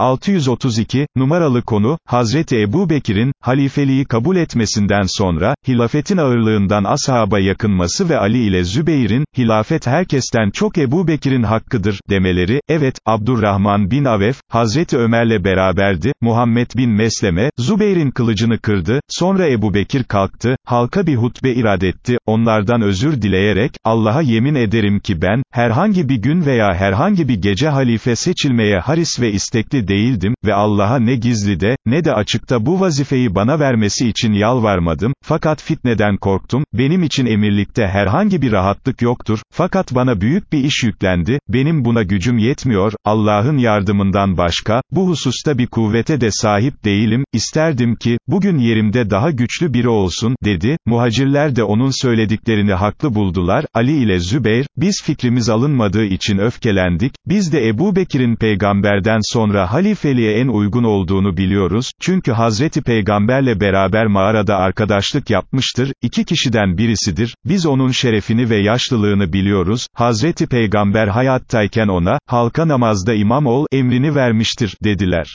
632, numaralı konu, Hazreti Ebu Bekir'in, halifeliği kabul etmesinden sonra, hilafetin ağırlığından ashaba yakınması ve Ali ile Zübeyir'in, hilafet herkesten çok Ebu Bekir'in hakkıdır, demeleri, evet, Abdurrahman bin Avef, Hazreti Ömer'le beraberdi, Muhammed bin Mesleme, Zübeyir'in kılıcını kırdı, sonra Ebu Bekir kalktı, halka bir hutbe irad etti, onlardan özür dileyerek, Allah'a yemin ederim ki ben, herhangi bir gün veya herhangi bir gece halife seçilmeye haris ve istekli değildim, ve Allah'a ne gizlide, ne de açıkta bu vazifeyi bana vermesi için yalvarmadım, fakat fitneden korktum, benim için emirlikte herhangi bir rahatlık yoktur, fakat bana büyük bir iş yüklendi, benim buna gücüm yetmiyor, Allah'ın yardımından başka, bu hususta bir kuvvete de sahip değilim, isterdim ki, bugün yerimde daha güçlü biri olsun, dedi, muhacirler de onun söylediklerini haklı buldular, Ali ile Zübeyr, biz fikrimiz alınmadığı için öfkelendik, biz de Ebu Bekir'in peygamberden sonra halifeliğe en uygun olduğunu biliyoruz, çünkü Hazreti Peygamberle beraber mağarada arkadaşlık yapmıştır, iki kişiden birisidir, biz onun şerefini ve yaşlılığını biliyoruz, Hazreti Peygamber hayattayken ona, halka namazda imam ol, emrini vermiştir, dediler.